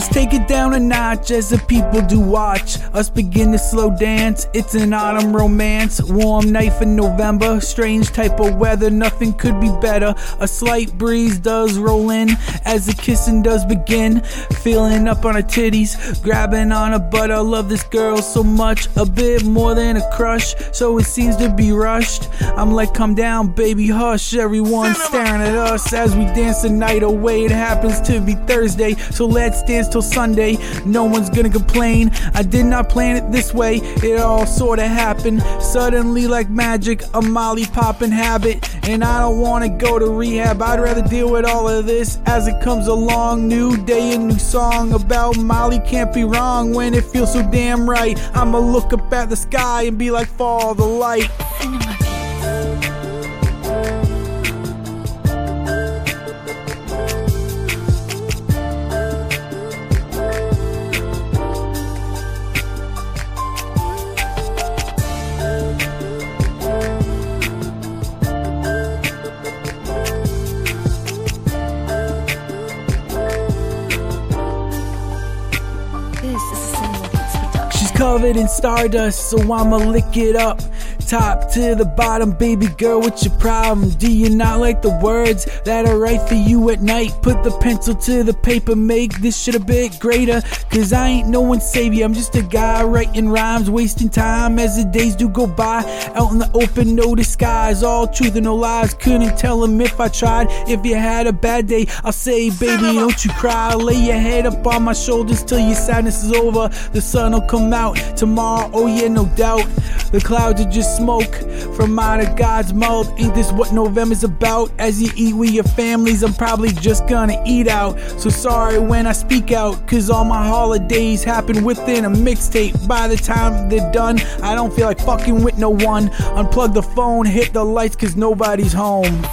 Let's take it down a notch as the people do watch us begin to slow dance. It's an autumn romance, warm night for November, strange type of weather, nothing could be better. A slight breeze does roll in as the kissing does begin. Feeling up on her titties, grabbing on her butt. I love this girl so much, a bit more than a crush, so it seems to be rushed. I'm like, come down, baby, hush. Everyone staring at us as we dance the night away. It happens to be Thursday, so let's dance till Sunday. No one's gonna complain. I did not plan it this way, it all sorta happened. Suddenly, like magic, a molly popping habit. And I don't wanna go to rehab, I'd rather deal with all of this as it comes along. New day, a new song about Molly can't be wrong when it feels so damn right. I'ma look up at the sky and be like, fall the light. Covered in stardust, so I'ma lick it up. Top to the bottom, baby girl, what's your problem? Do you not like the words that I write for you at night? Put the pencil to the paper, make this shit a bit greater. Cause I ain't no one's savior, I'm just a guy writing rhymes, wasting time as the days do go by. Out in the open, no disguise, all truth and no lies. Couldn't tell him if I tried. If you had a bad day, I'll say, baby, don't you cry. Lay your head up on my shoulders till your sadness is over. The sun will come out tomorrow, oh yeah, no doubt. The clouds are just smoke from out of God's mouth. Ain't this what November's about? As you eat with your families, I'm probably just gonna eat out. So sorry when I speak out, cause all my holidays happen within a mixtape. By the time they're done, I don't feel like fucking with no one. Unplug the phone, hit the lights, cause nobody's home.